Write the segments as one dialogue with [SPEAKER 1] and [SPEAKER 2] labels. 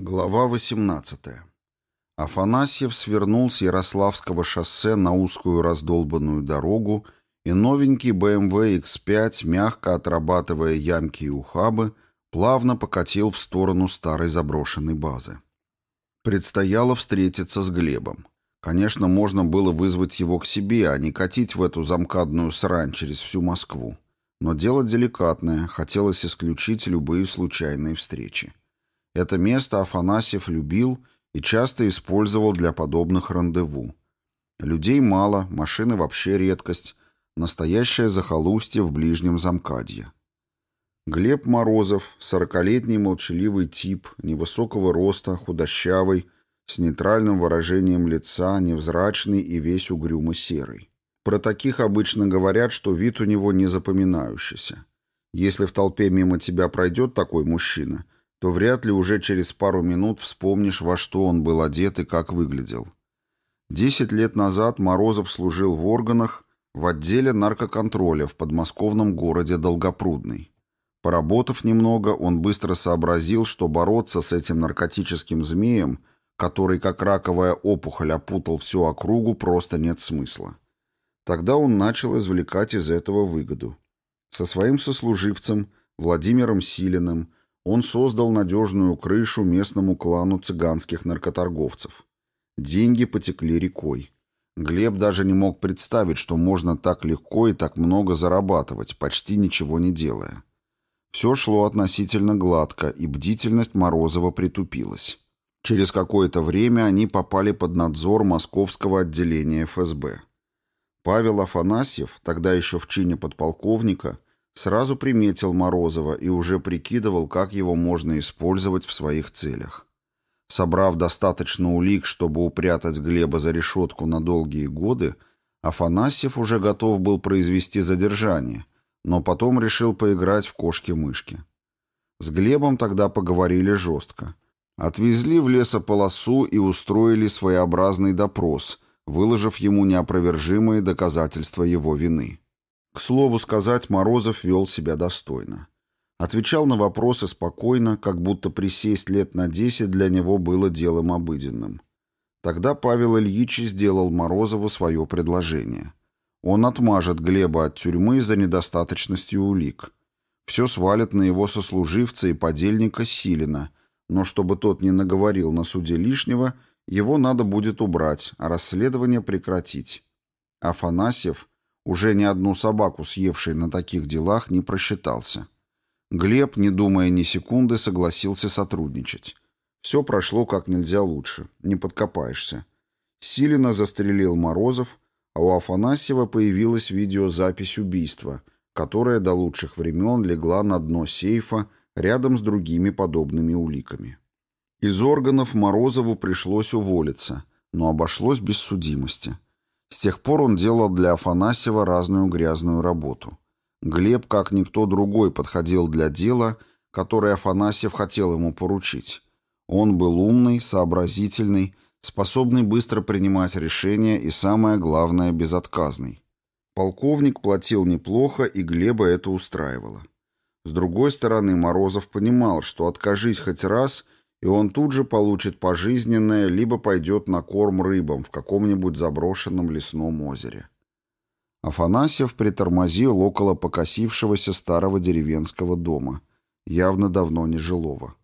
[SPEAKER 1] Глава 18. Афанасьев свернул с Ярославского шоссе на узкую раздолбанную дорогу, и новенький BMW X5, мягко отрабатывая ямки и ухабы, плавно покатил в сторону старой заброшенной базы. Предстояло встретиться с Глебом. Конечно, можно было вызвать его к себе, а не катить в эту замкадную срань через всю Москву. Но дело деликатное, хотелось исключить любые случайные встречи. Это место Афанасьев любил и часто использовал для подобных рандеву. Людей мало, машины вообще редкость, настоящее захолустье в ближнем замкадье. Глеб Морозов, сорокалетний молчаливый тип, невысокого роста, худощавый, с нейтральным выражением лица, невзрачный и весь угрюмо-серый. Про таких обычно говорят, что вид у него не запоминающийся. Если в толпе мимо тебя пройдет такой мужчина – то вряд ли уже через пару минут вспомнишь, во что он был одет и как выглядел. Десять лет назад Морозов служил в органах в отделе наркоконтроля в подмосковном городе Долгопрудный. Поработав немного, он быстро сообразил, что бороться с этим наркотическим змеем, который как раковая опухоль опутал всю округу, просто нет смысла. Тогда он начал извлекать из этого выгоду. Со своим сослуживцем, Владимиром Силиным, он создал надежную крышу местному клану цыганских наркоторговцев. Деньги потекли рекой. Глеб даже не мог представить, что можно так легко и так много зарабатывать, почти ничего не делая. Все шло относительно гладко, и бдительность Морозова притупилась. Через какое-то время они попали под надзор московского отделения ФСБ. Павел Афанасьев, тогда еще в чине подполковника, Сразу приметил Морозова и уже прикидывал, как его можно использовать в своих целях. Собрав достаточно улик, чтобы упрятать Глеба за решетку на долгие годы, Афанасьев уже готов был произвести задержание, но потом решил поиграть в кошки-мышки. С Глебом тогда поговорили жестко. Отвезли в лесополосу и устроили своеобразный допрос, выложив ему неопровержимые доказательства его вины. К слову сказать, Морозов вел себя достойно. Отвечал на вопросы спокойно, как будто присесть лет на десять для него было делом обыденным. Тогда Павел Ильич сделал Морозову свое предложение. Он отмажет Глеба от тюрьмы за недостаточностью улик. Все свалит на его сослуживца и подельника Силина, но чтобы тот не наговорил на суде лишнего, его надо будет убрать, а расследование прекратить. Афанасьев, уже ни одну собаку, съевший на таких делах, не просчитался. Глеб, не думая ни секунды, согласился сотрудничать. Все прошло как нельзя лучше, не подкопаешься. Силина застрелил Морозов, а у Афанасьева появилась видеозапись убийства, которая до лучших времен легла на дно сейфа рядом с другими подобными уликами. Из органов Морозову пришлось уволиться, но обошлось без судимости. С тех пор он делал для Афанасьева разную грязную работу. Глеб, как никто другой, подходил для дела, которое Афанасьев хотел ему поручить. Он был умный, сообразительный, способный быстро принимать решения и, самое главное, безотказный. Полковник платил неплохо, и Глеба это устраивало. С другой стороны, Морозов понимал, что откажись хоть раз – и он тут же получит пожизненное, либо пойдет на корм рыбам в каком-нибудь заброшенном лесном озере. Афанасьев притормозил около покосившегося старого деревенского дома, явно давно нежилого.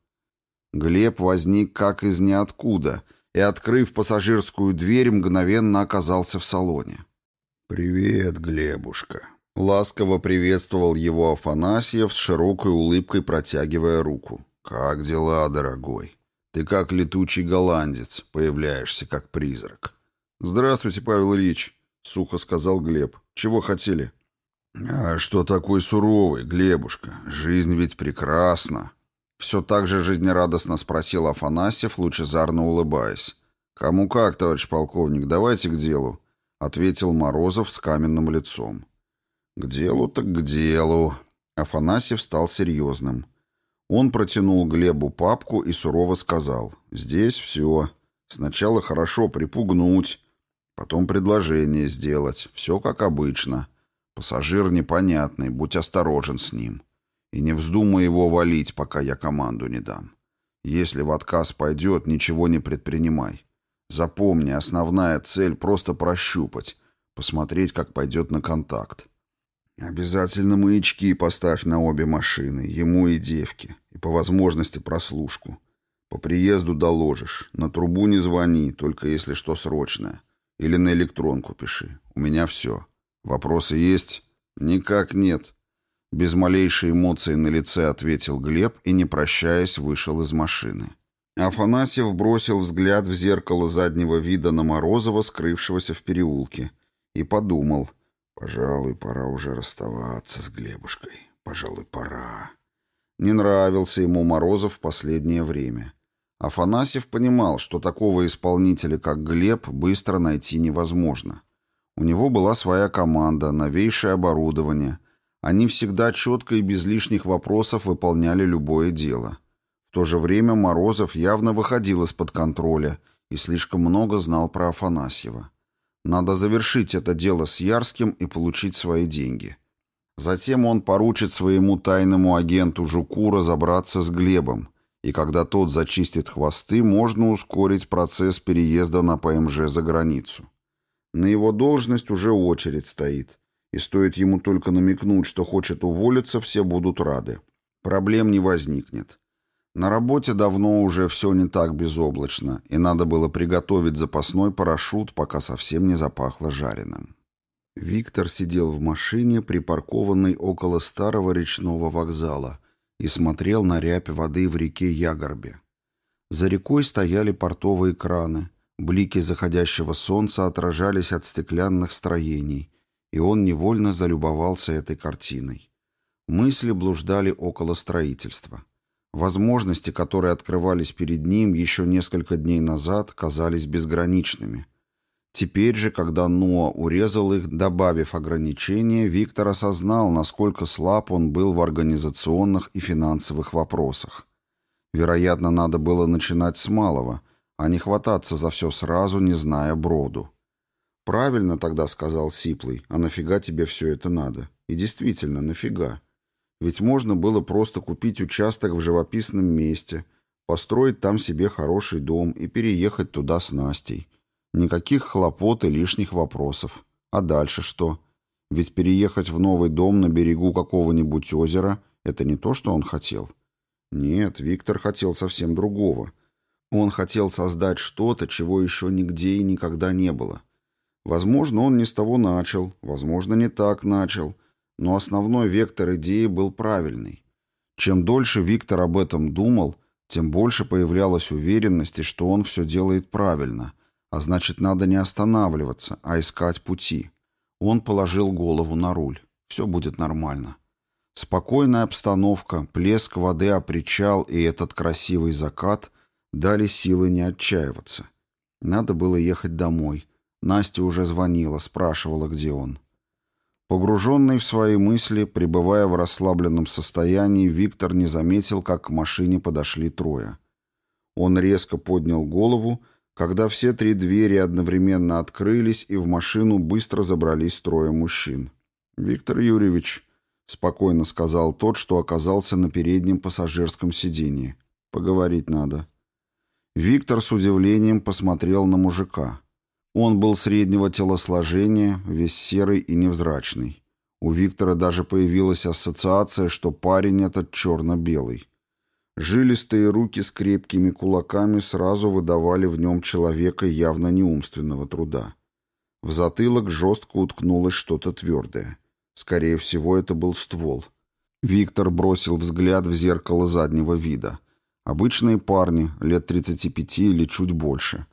[SPEAKER 1] Глеб возник как из ниоткуда и, открыв пассажирскую дверь, мгновенно оказался в салоне. «Привет, Глебушка!» Ласково приветствовал его Афанасьев с широкой улыбкой, протягивая руку. «Как дела, дорогой? Ты как летучий голландец, появляешься как призрак». «Здравствуйте, Павел Ильич», — сухо сказал Глеб. «Чего хотели?» «А что такой суровый, Глебушка? Жизнь ведь прекрасна». Все так же жизнерадостно спросил Афанасьев, лучезарно улыбаясь. «Кому как, товарищ полковник, давайте к делу», — ответил Морозов с каменным лицом. «К делу так к делу». Афанасьев стал серьезным. Он протянул Глебу папку и сурово сказал, «Здесь все. Сначала хорошо припугнуть, потом предложение сделать. Все как обычно. Пассажир непонятный, будь осторожен с ним. И не вздумай его валить, пока я команду не дам. Если в отказ пойдет, ничего не предпринимай. Запомни, основная цель — просто прощупать, посмотреть, как пойдет на контакт. Обязательно маячки поставь на обе машины, ему и девке, и по возможности прослушку. По приезду доложишь, на трубу не звони, только если что срочное. Или на электронку пиши. У меня все. Вопросы есть? Никак нет. Без малейшей эмоции на лице ответил Глеб и, не прощаясь, вышел из машины. Афанасьев бросил взгляд в зеркало заднего вида на Морозова, скрывшегося в переулке, и подумал, «Пожалуй, пора уже расставаться с Глебушкой. Пожалуй, пора». Не нравился ему Морозов в последнее время. Афанасьев понимал, что такого исполнителя, как Глеб, быстро найти невозможно. У него была своя команда, новейшее оборудование. Они всегда четко и без лишних вопросов выполняли любое дело. В то же время Морозов явно выходил из-под контроля и слишком много знал про Афанасьева. Надо завершить это дело с Ярским и получить свои деньги. Затем он поручит своему тайному агенту Жуку разобраться с Глебом, и когда тот зачистит хвосты, можно ускорить процесс переезда на ПМЖ за границу. На его должность уже очередь стоит, и стоит ему только намекнуть, что хочет уволиться, все будут рады. Проблем не возникнет. На работе давно уже все не так безоблачно, и надо было приготовить запасной парашют, пока совсем не запахло жареным. Виктор сидел в машине, припаркованной около старого речного вокзала, и смотрел на рябь воды в реке Ягорбе. За рекой стояли портовые краны, блики заходящего солнца отражались от стеклянных строений, и он невольно залюбовался этой картиной. Мысли блуждали около строительства. Возможности, которые открывались перед ним еще несколько дней назад, казались безграничными. Теперь же, когда Ноа урезал их, добавив ограничения, Виктор осознал, насколько слаб он был в организационных и финансовых вопросах. Вероятно, надо было начинать с малого, а не хвататься за все сразу, не зная броду. «Правильно тогда», — сказал Сиплый, — «а нафига тебе все это надо?» И действительно, нафига? Ведь можно было просто купить участок в живописном месте, построить там себе хороший дом и переехать туда с Настей. Никаких хлопот и лишних вопросов. А дальше что? Ведь переехать в новый дом на берегу какого-нибудь озера — это не то, что он хотел. Нет, Виктор хотел совсем другого. Он хотел создать что-то, чего еще нигде и никогда не было. Возможно, он не с того начал, возможно, не так начал — но основной вектор идеи был правильный. Чем дольше Виктор об этом думал, тем больше появлялась уверенности, что он все делает правильно, а значит, надо не останавливаться, а искать пути. Он положил голову на руль. Все будет нормально. Спокойная обстановка, плеск воды о причал и этот красивый закат дали силы не отчаиваться. Надо было ехать домой. Настя уже звонила, спрашивала, где он. Погруженный в свои мысли, пребывая в расслабленном состоянии, Виктор не заметил, как к машине подошли трое. Он резко поднял голову, когда все три двери одновременно открылись, и в машину быстро забрались трое мужчин. «Виктор Юрьевич», — спокойно сказал тот, что оказался на переднем пассажирском сидении, — «поговорить надо». Виктор с удивлением посмотрел на мужика. Он был среднего телосложения, весь серый и невзрачный. У Виктора даже появилась ассоциация, что парень этот черно-белый. Жилистые руки с крепкими кулаками сразу выдавали в нем человека явно неумственного труда. В затылок жестко уткнулось что-то твердое. Скорее всего, это был ствол. Виктор бросил взгляд в зеркало заднего вида. Обычные парни, лет 35 или чуть больше.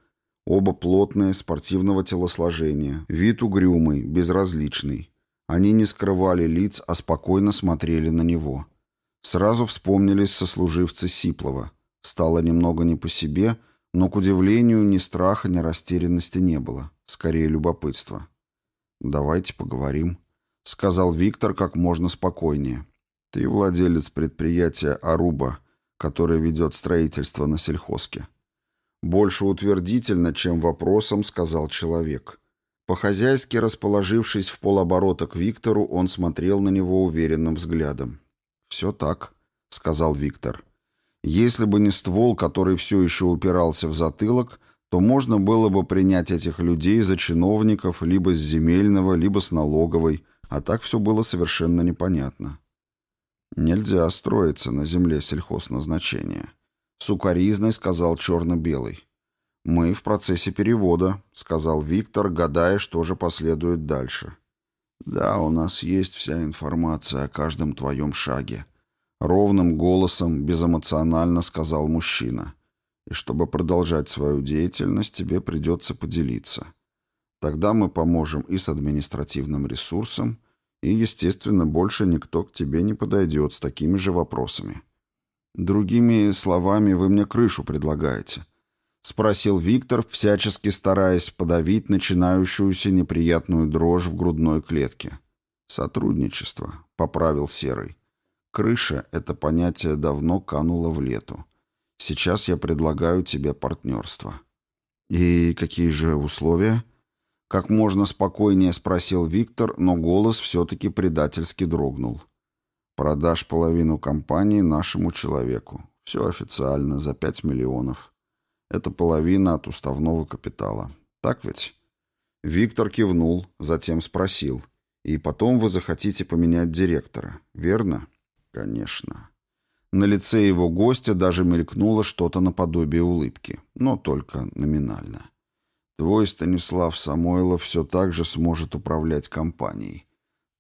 [SPEAKER 1] Оба плотные, спортивного телосложения, вид угрюмый, безразличный. Они не скрывали лиц, а спокойно смотрели на него. Сразу вспомнились сослуживцы Сиплова. Стало немного не по себе, но, к удивлению, ни страха, ни растерянности не было. Скорее, любопытство. «Давайте поговорим», — сказал Виктор как можно спокойнее. «Ты владелец предприятия «Аруба», которое ведет строительство на сельхозке. Больше утвердительно, чем вопросом, сказал человек. По-хозяйски расположившись в полоборота к Виктору, он смотрел на него уверенным взглядом. «Все так», — сказал Виктор. Если бы не ствол, который все еще упирался в затылок, то можно было бы принять этих людей за чиновников либо с земельного, либо с налоговой, а так все было совершенно непонятно. «Нельзя строиться на земле сельхозназначения», — сукоризной сказал черно-белый. «Мы в процессе перевода», — сказал Виктор, гадая, что же последует дальше. «Да, у нас есть вся информация о каждом твоем шаге», — ровным голосом, безэмоционально сказал мужчина. «И чтобы продолжать свою деятельность, тебе придется поделиться. Тогда мы поможем и с административным ресурсом, и, естественно, больше никто к тебе не подойдет с такими же вопросами. Другими словами, вы мне крышу предлагаете». — спросил Виктор, всячески стараясь подавить начинающуюся неприятную дрожь в грудной клетке. «Сотрудничество», — поправил Серый. «Крыша — это понятие давно кануло в лету. Сейчас я предлагаю тебе партнерство». «И какие же условия?» Как можно спокойнее спросил Виктор, но голос все-таки предательски дрогнул. «Продашь половину компании нашему человеку. Все официально, за пять миллионов». Это половина от уставного капитала. Так ведь? Виктор кивнул, затем спросил. И потом вы захотите поменять директора, верно? Конечно. На лице его гостя даже мелькнуло что-то наподобие улыбки, но только номинально. Твой Станислав Самойлов все так же сможет управлять компанией.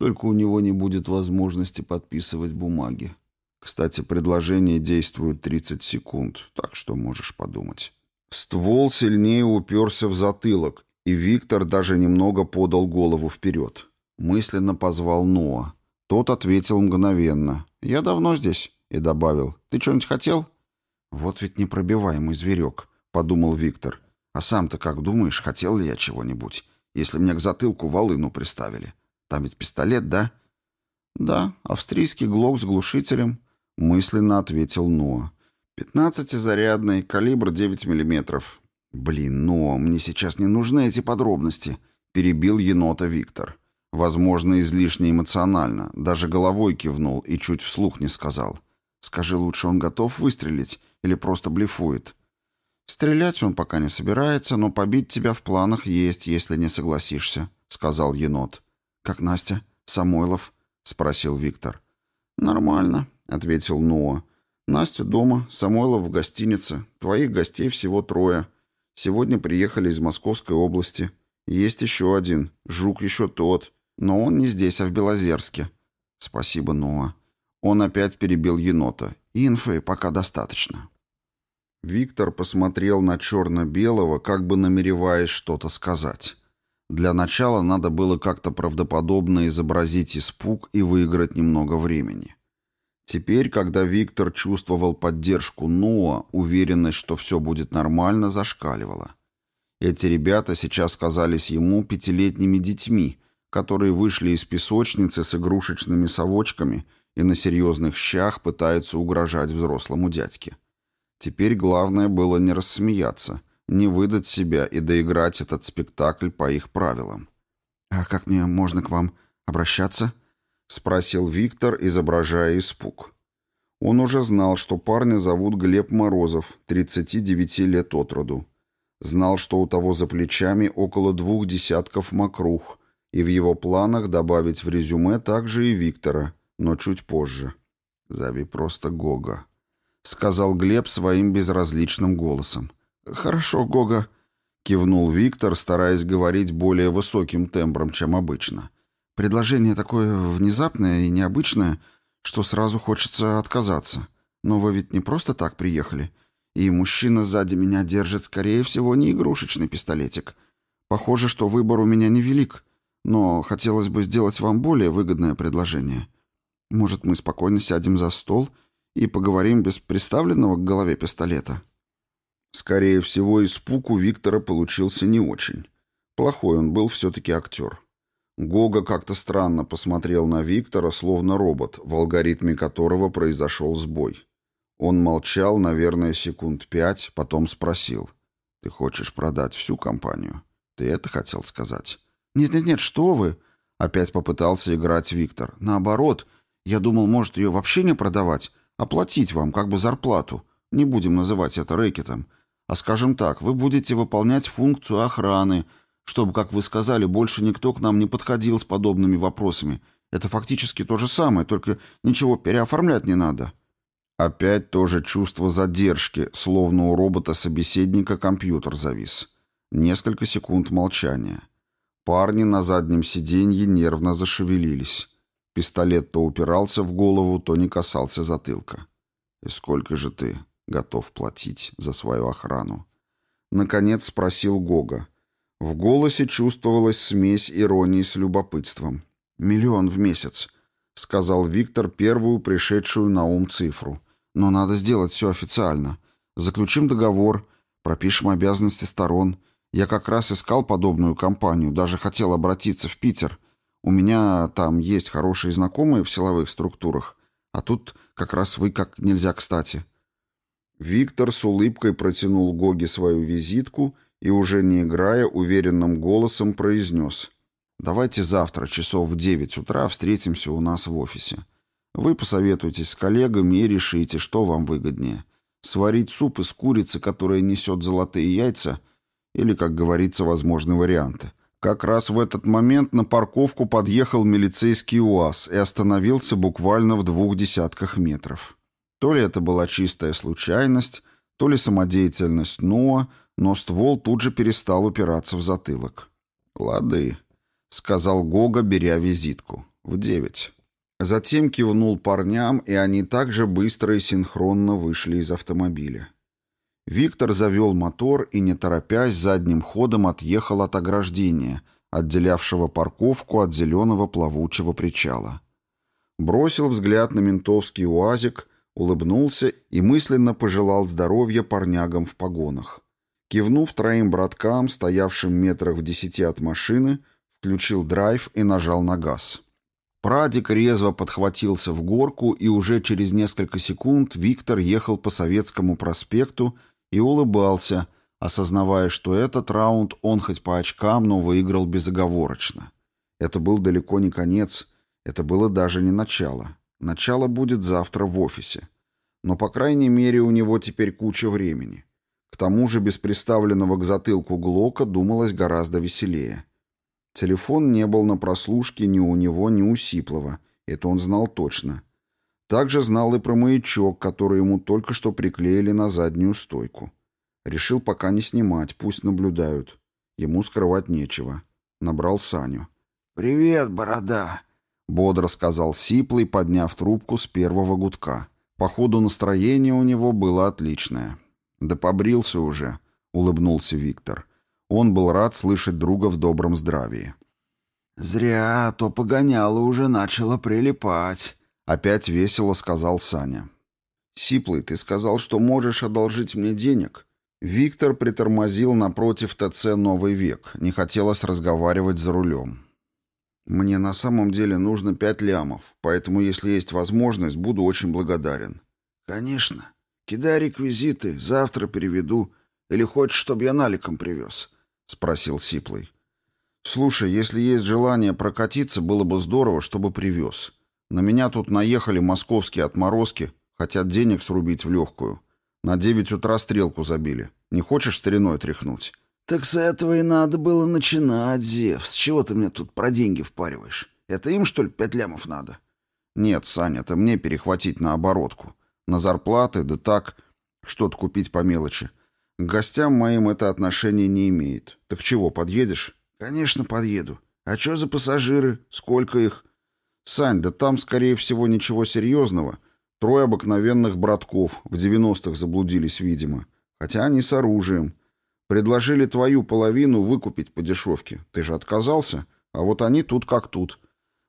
[SPEAKER 1] Только у него не будет возможности подписывать бумаги. Кстати, предложение действует 30 секунд, так что можешь подумать. Ствол сильнее уперся в затылок, и Виктор даже немного подал голову вперед. Мысленно позвал Ноа. Тот ответил мгновенно. «Я давно здесь», и добавил. «Ты что-нибудь хотел?» «Вот ведь непробиваемый зверек», — подумал Виктор. «А сам-то как думаешь, хотел ли я чего-нибудь, если мне к затылку волыну приставили? Там ведь пистолет, да?» «Да, австрийский глок с глушителем», — мысленно ответил Ноа. Пятнадцатизарядный, калибр 9 миллиметров. Блин, но мне сейчас не нужны эти подробности, перебил енота Виктор. Возможно, излишне эмоционально, даже головой кивнул и чуть вслух не сказал. Скажи лучше, он готов выстрелить или просто блефует? Стрелять он пока не собирается, но побить тебя в планах есть, если не согласишься, сказал енот. Как Настя? Самойлов? спросил Виктор. Нормально, ответил Ноа. Настя дома, Самойлов в гостинице. Твоих гостей всего трое. Сегодня приехали из Московской области. Есть еще один. Жук еще тот. Но он не здесь, а в Белозерске. Спасибо, Ноа. Он опять перебил енота. Инфы пока достаточно. Виктор посмотрел на черно-белого, как бы намереваясь что-то сказать. Для начала надо было как-то правдоподобно изобразить испуг и выиграть немного времени. Теперь, когда Виктор чувствовал поддержку Ноа, уверенность, что все будет нормально, зашкаливала. Эти ребята сейчас казались ему пятилетними детьми, которые вышли из песочницы с игрушечными совочками и на серьезных щах пытаются угрожать взрослому дядьке. Теперь главное было не рассмеяться, не выдать себя и доиграть этот спектакль по их правилам. «А как мне можно к вам обращаться?» — спросил Виктор, изображая испуг. Он уже знал, что парня зовут Глеб Морозов, 39 лет от роду. Знал, что у того за плечами около двух десятков мокрух, и в его планах добавить в резюме также и Виктора, но чуть позже. «Зови просто Гога», — сказал Глеб своим безразличным голосом. «Хорошо, Гога», — кивнул Виктор, стараясь говорить более высоким тембром, чем обычно. — Предложение такое внезапное и необычное, что сразу хочется отказаться. Но вы ведь не просто так приехали. И мужчина сзади меня держит, скорее всего, не игрушечный пистолетик. Похоже, что выбор у меня невелик, но хотелось бы сделать вам более выгодное предложение. Может, мы спокойно сядем за стол и поговорим без приставленного к голове пистолета?» Скорее всего, испуг у Виктора получился не очень. Плохой он был все-таки актер. Гога как-то странно посмотрел на Виктора, словно робот, в алгоритме которого произошел сбой. Он молчал, наверное, секунд пять, потом спросил. «Ты хочешь продать всю компанию? Ты это хотел сказать?» «Нет-нет-нет, что вы!» Опять попытался играть Виктор. «Наоборот, я думал, может, ее вообще не продавать, оплатить вам как бы зарплату. Не будем называть это рэкетом. А скажем так, вы будете выполнять функцию охраны, чтобы, как вы сказали, больше никто к нам не подходил с подобными вопросами. Это фактически то же самое, только ничего переоформлять не надо. Опять тоже чувство задержки, словно у робота-собеседника компьютер завис. Несколько секунд молчания. Парни на заднем сиденье нервно зашевелились. Пистолет то упирался в голову, то не касался затылка. «И сколько же ты готов платить за свою охрану?» Наконец спросил Гога. В голосе чувствовалась смесь иронии с любопытством. «Миллион в месяц», — сказал Виктор первую пришедшую на ум цифру. Но надо сделать все официально. Заключим договор, пропишем обязанности сторон. Я как раз искал подобную компанию, даже хотел обратиться в Питер. У меня там есть хорошие знакомые в силовых структурах, а тут как раз вы как нельзя кстати». Виктор с улыбкой протянул Гоге свою визитку и, уже не играя, уверенным голосом произнес. «Давайте завтра часов в девять утра встретимся у нас в офисе. Вы посоветуетесь с коллегами и решите, что вам выгоднее. Сварить суп из курицы, которая несет золотые яйца, или, как говорится, возможны варианты. Как раз в этот момент на парковку подъехал милицейский УАЗ и остановился буквально в двух десятках метров. То ли это была чистая случайность, то ли самодеятельность Ноа, но ствол тут же перестал упираться в затылок. «Лады», — сказал Гога, беря визитку. «В девять». Затем кивнул парням, и они также быстро и синхронно вышли из автомобиля. Виктор завел мотор и, не торопясь, задним ходом отъехал от ограждения, отделявшего парковку от зеленого плавучего причала. Бросил взгляд на ментовский уазик, улыбнулся и мысленно пожелал здоровья парнягам в погонах. Кивнув троим браткам, стоявшим метрах в десяти от машины, включил драйв и нажал на газ. Прадик резво подхватился в горку, и уже через несколько секунд Виктор ехал по Советскому проспекту и улыбался, осознавая, что этот раунд он хоть по очкам, но выиграл безоговорочно. Это был далеко не конец, это было даже не начало. Начало будет завтра в офисе. Но, по крайней мере, у него теперь куча времени. К тому же без приставленного к затылку Глока думалось гораздо веселее. Телефон не был на прослушке ни у него, ни у Сиплова. Это он знал точно. Также знал и про маячок, который ему только что приклеили на заднюю стойку. Решил пока не снимать, пусть наблюдают. Ему скрывать нечего. Набрал Саню.
[SPEAKER 2] «Привет, борода!»
[SPEAKER 1] — бодро сказал Сиплый, подняв трубку с первого гудка. Походу, настроение у него было отличное. «Да побрился уже», — улыбнулся Виктор. Он был рад слышать друга в добром здравии.
[SPEAKER 2] «Зря, а то погоняло уже начало прилипать», —
[SPEAKER 1] опять весело сказал Саня. «Сиплый, ты сказал, что можешь одолжить мне денег?» Виктор притормозил напротив ТЦ «Новый век». Не хотелось разговаривать за рулем. «Мне на самом деле нужно пять лямов, поэтому, если есть возможность, буду очень благодарен».
[SPEAKER 2] «Конечно. Кидай реквизиты, завтра переведу. Или хочешь, чтобы я наликом привез?»
[SPEAKER 1] — спросил Сиплый. «Слушай, если есть желание прокатиться, было бы здорово, чтобы привез. На меня тут наехали московские отморозки, хотят денег срубить в легкую. На девять утра стрелку забили. Не хочешь стариной тряхнуть?»
[SPEAKER 2] «Так с этого и надо было начинать, Зев. С чего ты мне тут про деньги впариваешь? Это им, что ли, пять лямов надо?»
[SPEAKER 1] «Нет, Саня, это мне перехватить на оборотку. На зарплаты, да так, что-то купить по мелочи. К гостям моим это отношение не имеет. Так чего, подъедешь?
[SPEAKER 2] Конечно, подъеду. А что за пассажиры? Сколько их?
[SPEAKER 1] Сань, да там, скорее всего, ничего серьезного. Трое обыкновенных братков. В девяностых заблудились, видимо. Хотя они с оружием. Предложили твою половину выкупить по дешевке. Ты же отказался? А вот они тут как тут.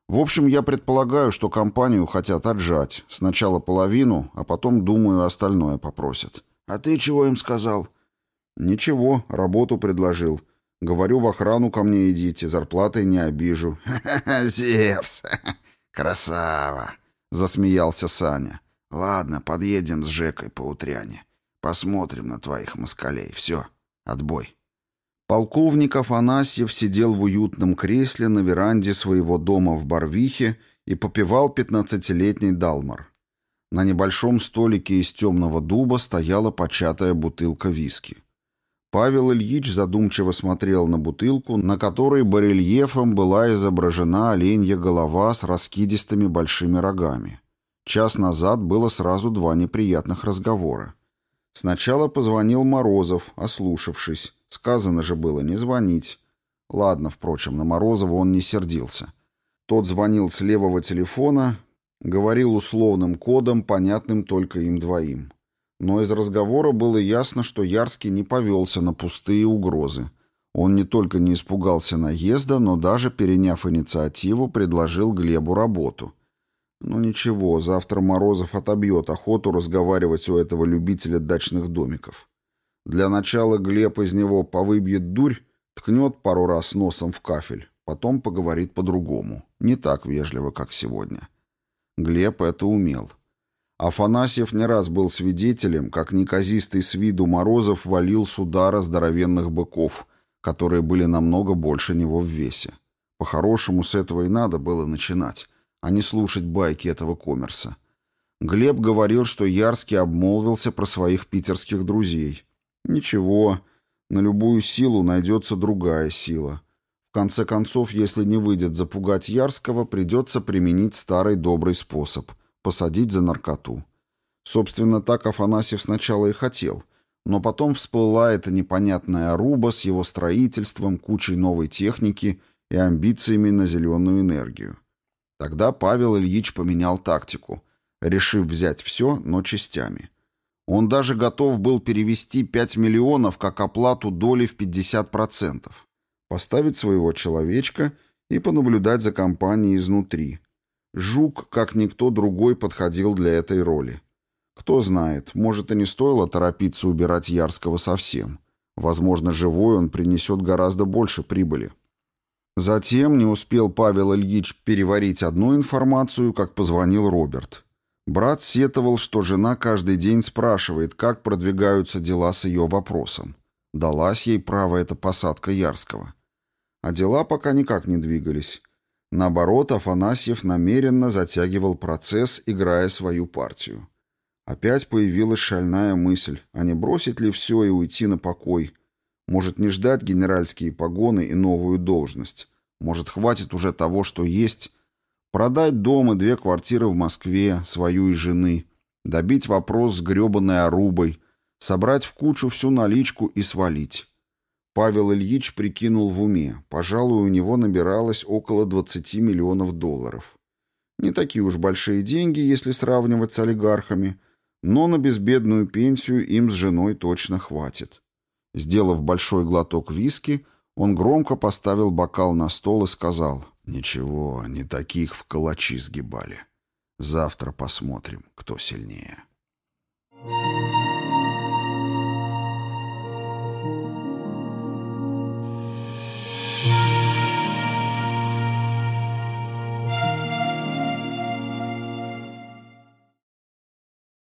[SPEAKER 1] В общем, я предполагаю, что компанию хотят отжать. Сначала половину, а потом, думаю, остальное попросят.
[SPEAKER 2] А ты чего им сказал?
[SPEAKER 1] «Ничего, работу предложил. Говорю, в охрану ко мне идите, зарплатой не обижу».
[SPEAKER 2] «Ха-ха, Зевс! Красава!» — засмеялся Саня. «Ладно, подъедем с Жекой по утряне. Посмотрим на твоих москалей. Все, отбой».
[SPEAKER 1] Полковник Афанасьев сидел в уютном кресле на веранде своего дома в Барвихе и попивал пятнадцатилетний далмар. На небольшом столике из темного дуба стояла початая бутылка виски. Павел Ильич задумчиво смотрел на бутылку, на которой барельефом была изображена оленья голова с раскидистыми большими рогами. Час назад было сразу два неприятных разговора. Сначала позвонил Морозов, ослушавшись. Сказано же было не звонить. Ладно, впрочем, на Морозова он не сердился. Тот звонил с левого телефона, говорил условным кодом, понятным только им двоим. Но из разговора было ясно, что Ярский не повелся на пустые угрозы. Он не только не испугался наезда, но даже, переняв инициативу, предложил Глебу работу. Ну ничего, завтра Морозов отобьет охоту разговаривать у этого любителя дачных домиков. Для начала Глеб из него повыбьет дурь, ткнет пару раз носом в кафель, потом поговорит по-другому, не так вежливо, как сегодня. Глеб это умел. — Афанасьев не раз был свидетелем, как неказистый с виду Морозов валил с удара здоровенных быков, которые были намного больше него в весе. По-хорошему, с этого и надо было начинать, а не слушать байки этого коммерса. Глеб говорил, что Ярский обмолвился про своих питерских друзей. Ничего, на любую силу найдется другая сила. В конце концов, если не выйдет запугать Ярского, придется применить старый добрый способ — посадить за наркоту. Собственно, так Афанасьев сначала и хотел, но потом всплыла эта непонятная руба с его строительством, кучей новой техники и амбициями на зеленую энергию. Тогда Павел Ильич поменял тактику, решив взять все, но частями. Он даже готов был перевести 5 миллионов как оплату доли в 50%, поставить своего человечка и понаблюдать за компанией изнутри, Жук, как никто другой, подходил для этой роли. Кто знает, может и не стоило торопиться убирать Ярского совсем. Возможно, живой он принесет гораздо больше прибыли. Затем не успел Павел Ильич переварить одну информацию, как позвонил Роберт. Брат сетовал, что жена каждый день спрашивает, как продвигаются дела с ее вопросом. Далась ей право эта посадка Ярского. А дела пока никак не двигались. Наоборот, Афанасьев намеренно затягивал процесс, играя свою партию. Опять появилась шальная мысль, а не бросить ли все и уйти на покой? Может, не ждать генеральские погоны и новую должность? Может, хватит уже того, что есть? Продать дом и две квартиры в Москве, свою и жены, добить вопрос с гребаной орубой, собрать в кучу всю наличку и свалить. Павел Ильич прикинул в уме. Пожалуй, у него набиралось около 20 миллионов долларов. Не такие уж большие деньги, если сравнивать с олигархами, но на безбедную пенсию им с женой точно хватит. Сделав большой глоток виски, он громко поставил бокал на стол и сказал, «Ничего, не таких в калачи сгибали. Завтра посмотрим, кто сильнее». Thank you.